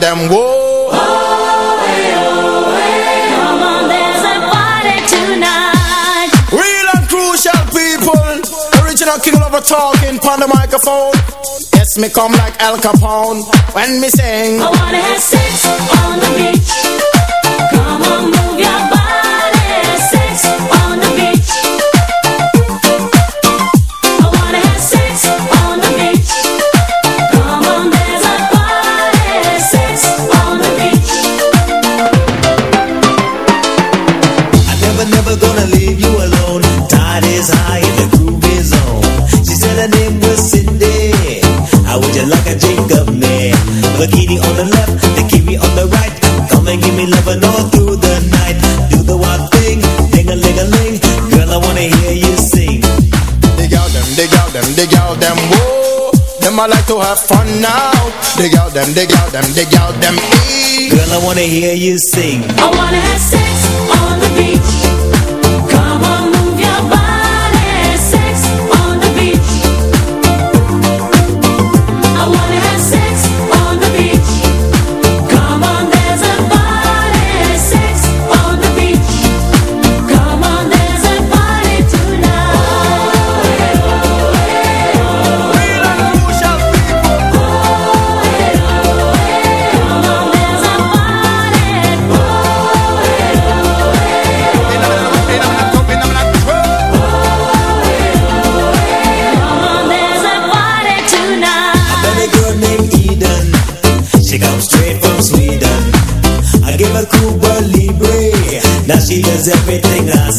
Them, dig out them, whoa. Come on, there's a party tonight. Real and crucial people. Original king lover talking on the microphone. Yes, me come like Al Capone when me sing. I wanna have sex on the beach. Come on, move your Bikini on the left, they keep me on the right. Come and give me loving all through the night. Do the wild thing, ding a ling a ling. Girl, I wanna hear you sing. Dig out them, dig out them, dig out them, whoa. Them I like to have fun now. Dig out them, dig out them, dig out them, e. Girl, I wanna hear you sing. I wanna have sex on the beach.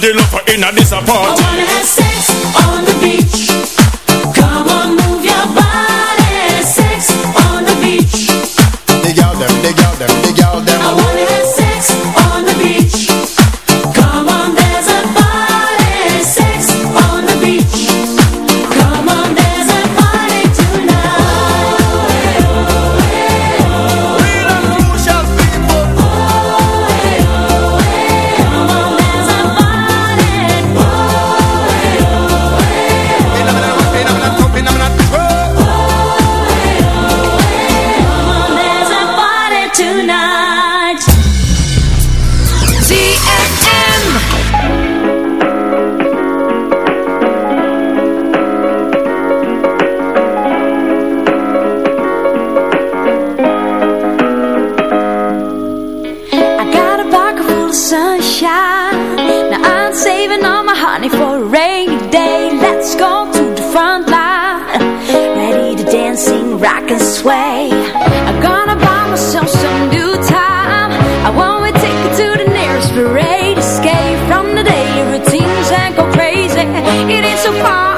the lover inna this I party. wanna have sex liberate, escape from the day routines and go crazy. It ain't so far.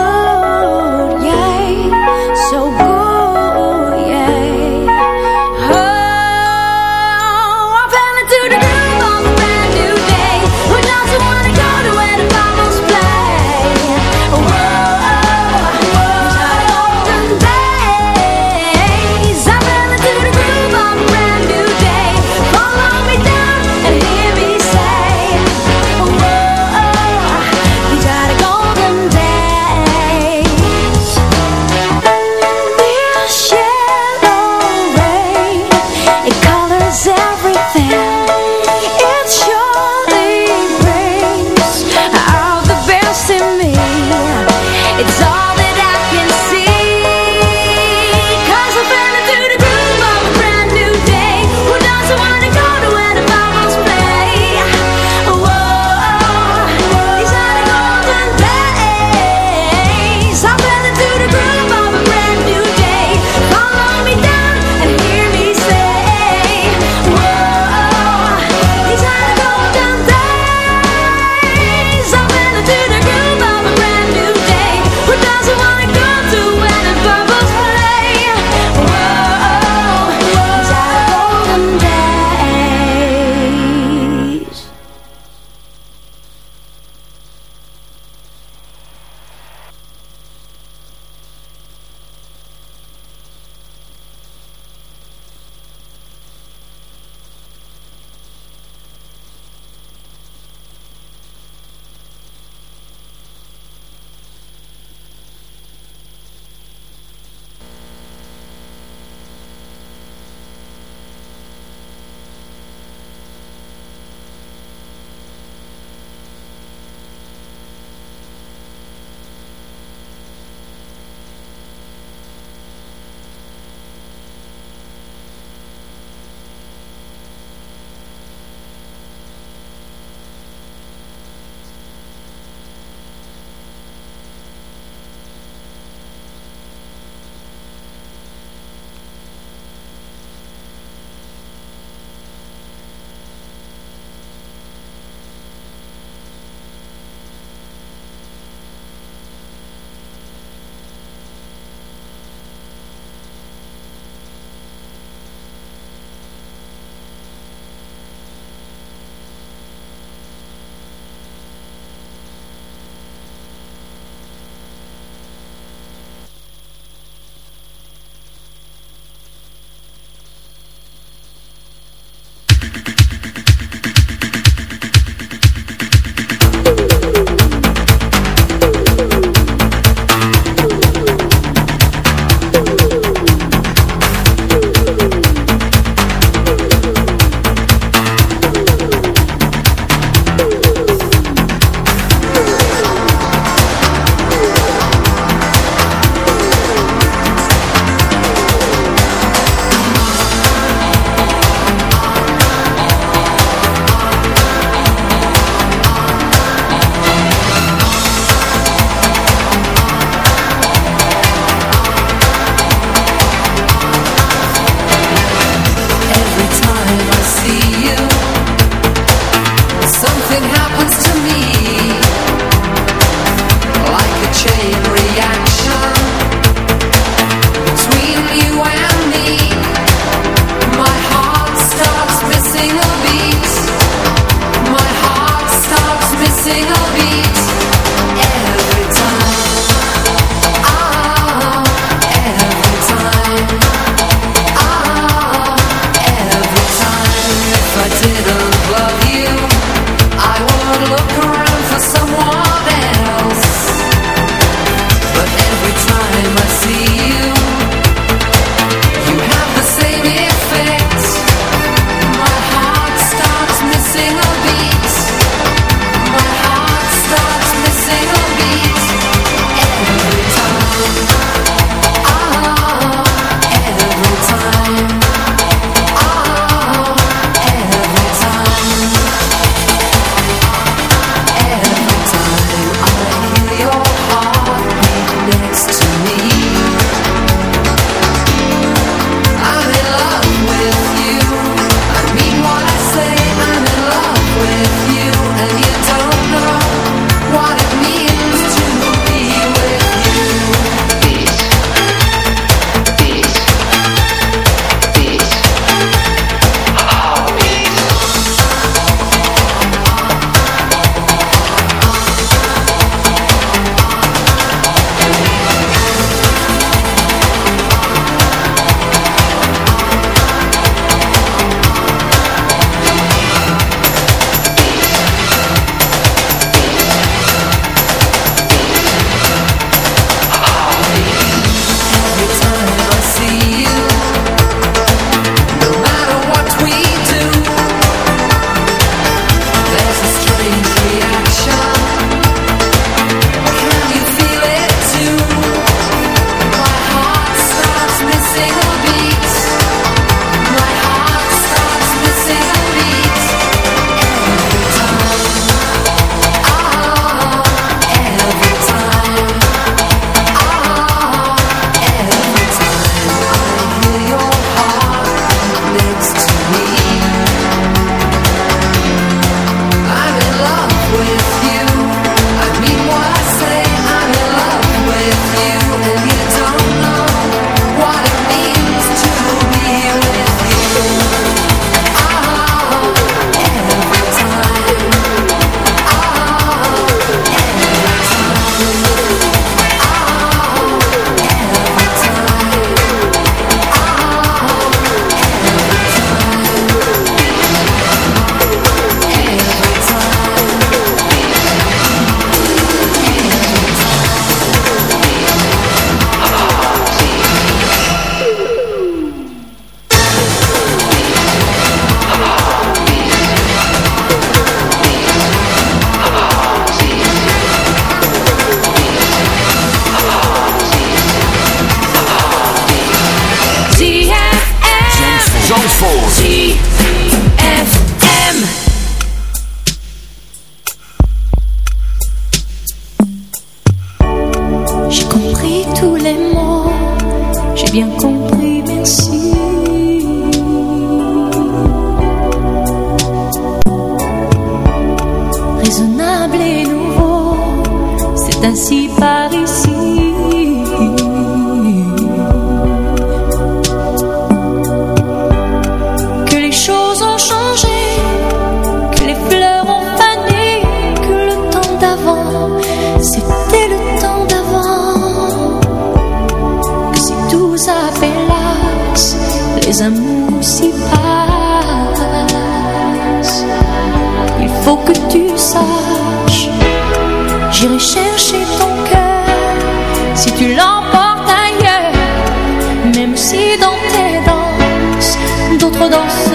Dans tes danses, d'autres dansent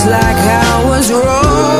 Looks like I was wrong.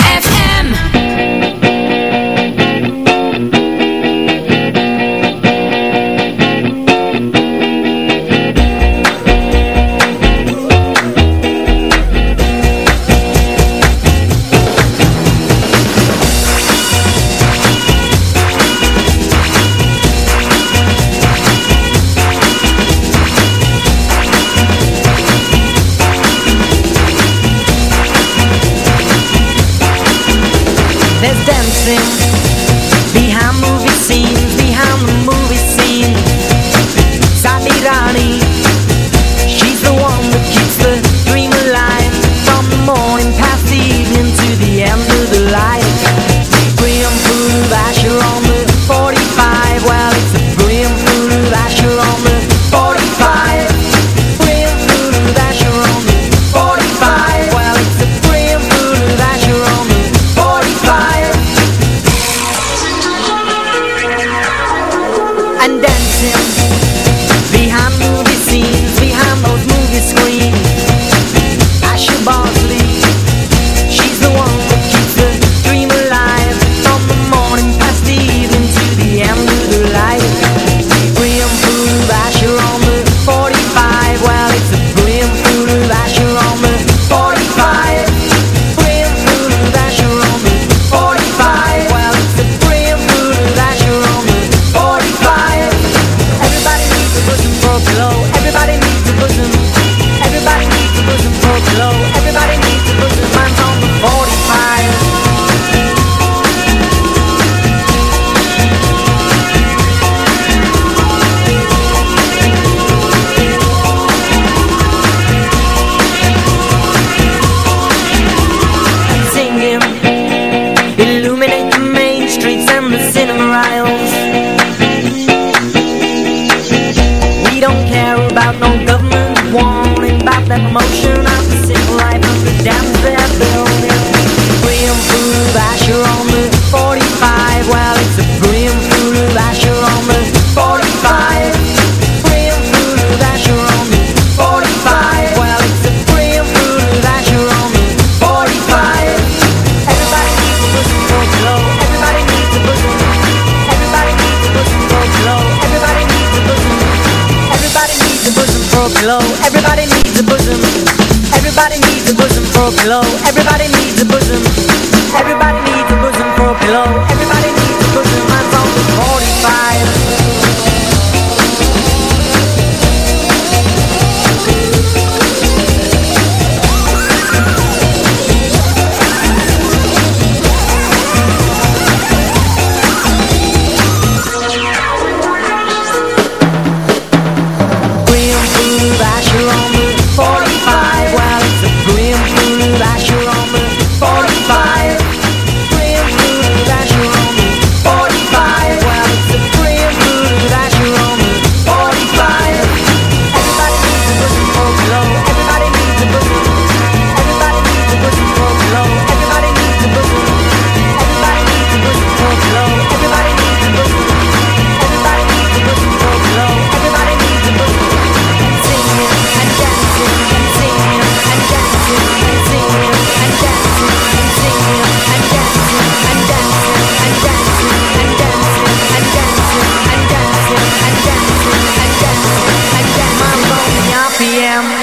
am.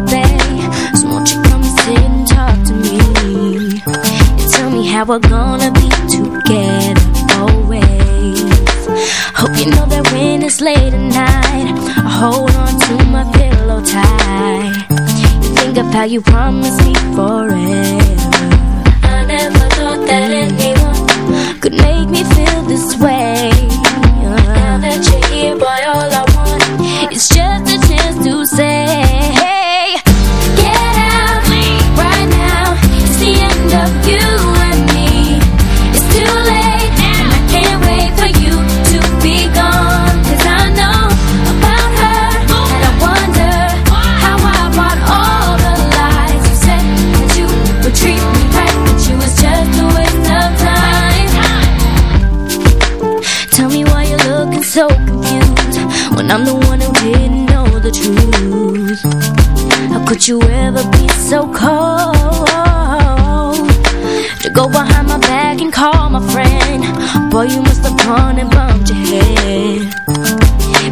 baby. So won't you come sit and talk to me? And tell me how we're gonna be together always. Hope you know that when it's late at night, I hold on to my pillow tight. You think of how you promised me forever. I never thought that anyone could make me feel this way. Now that you're here, boy, all I want is just a chance to say. Boy, you must have gone and bumped your head.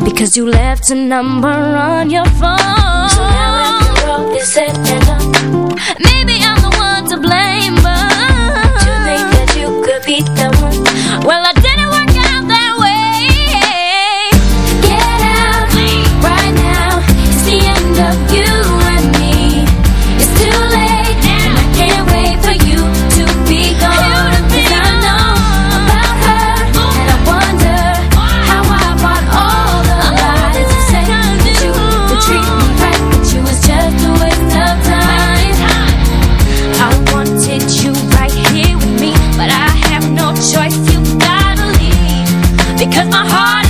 Because you left a number on your phone. So now if the road is set and done. Maybe I'm the one to blame, but. You think that you could be the one. Well, I my heart.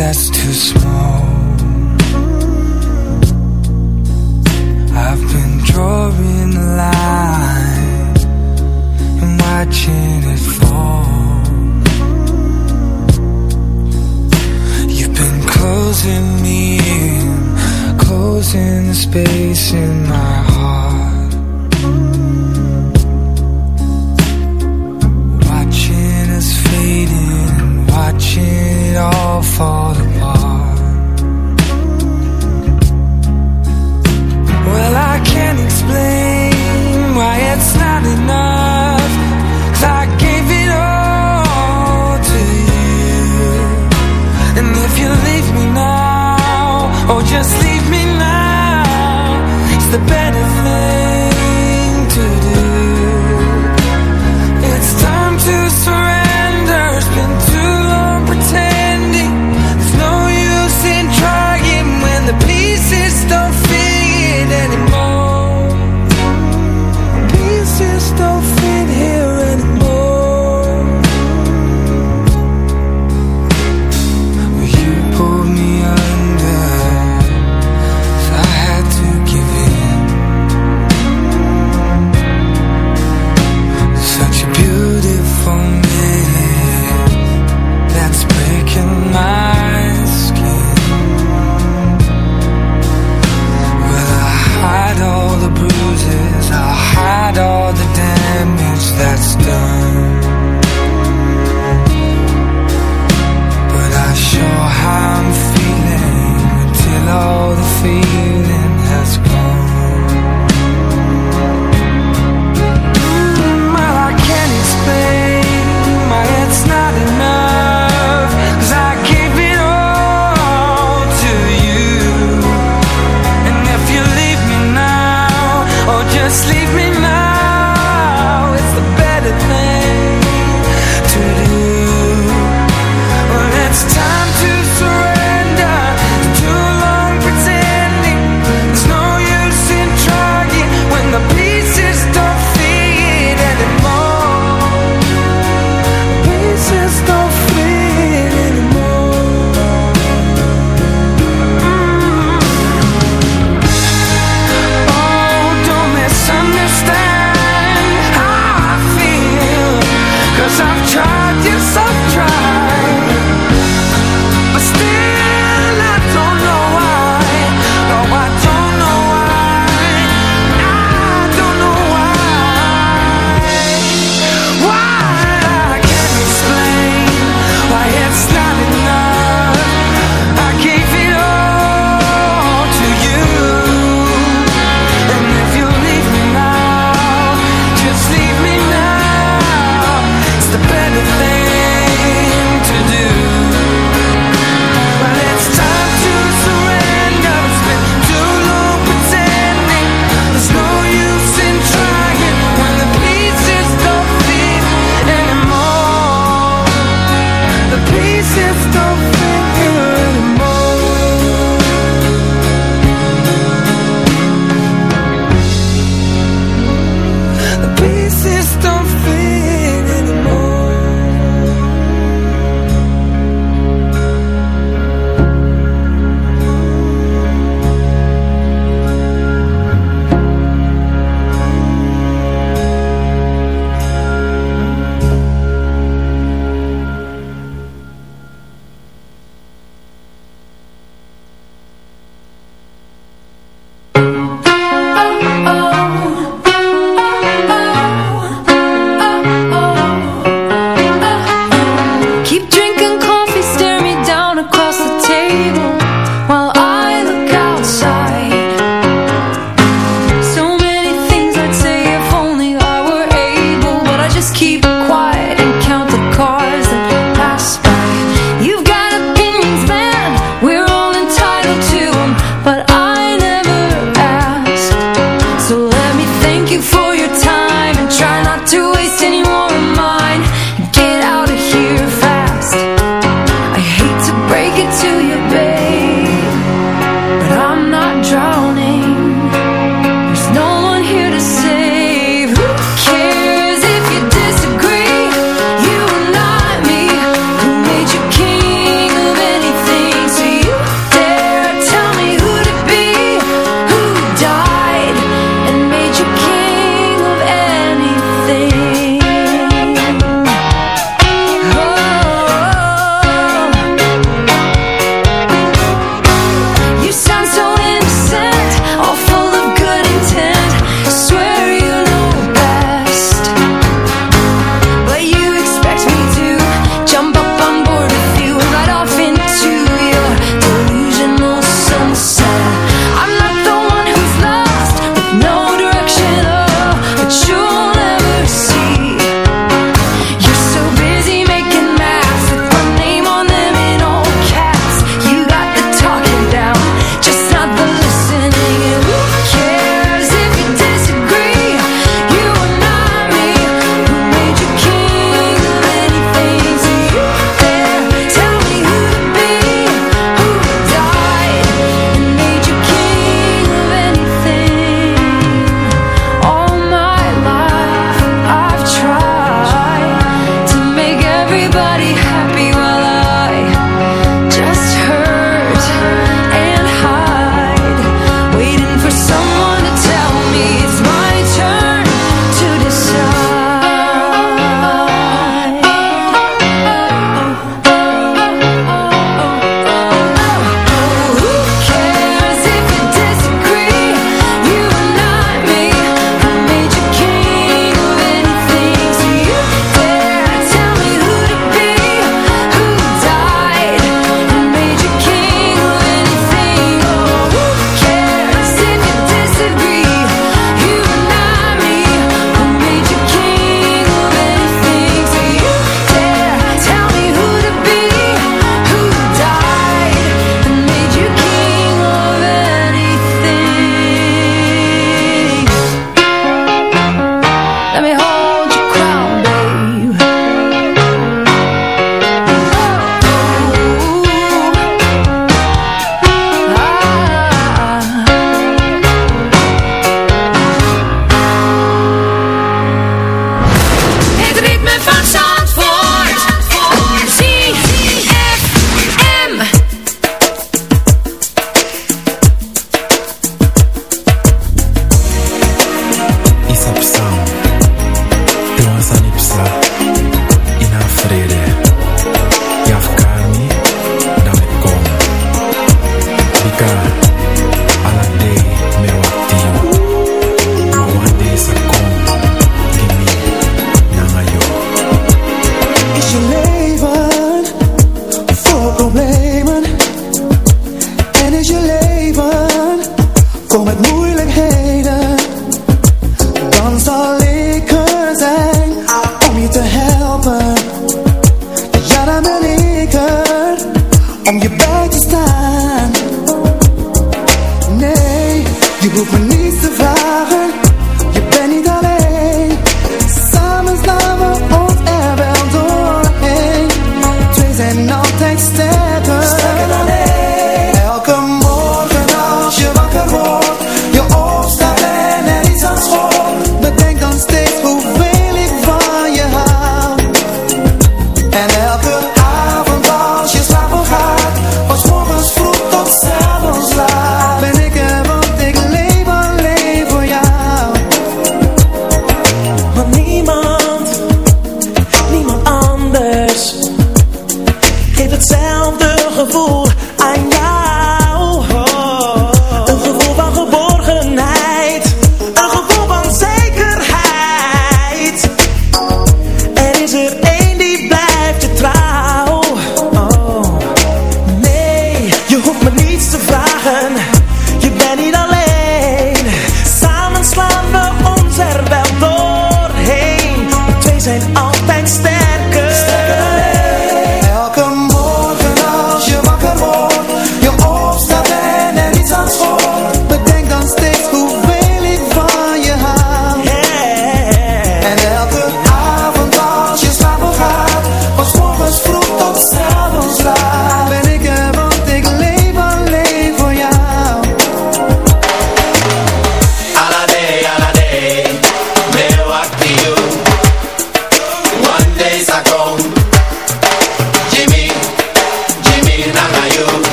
that's too small. I've been drawing a line and watching it fall. You've been closing me in, closing the space in my heart. Watching us fading, watching it all fall.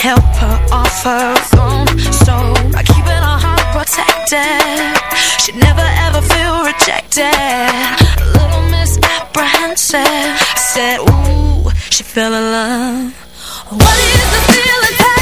help her off her own So, I keep her heart protected. She'd never ever feel rejected. A little misapprehensive. I said, Ooh, she fell in love. What is the feeling?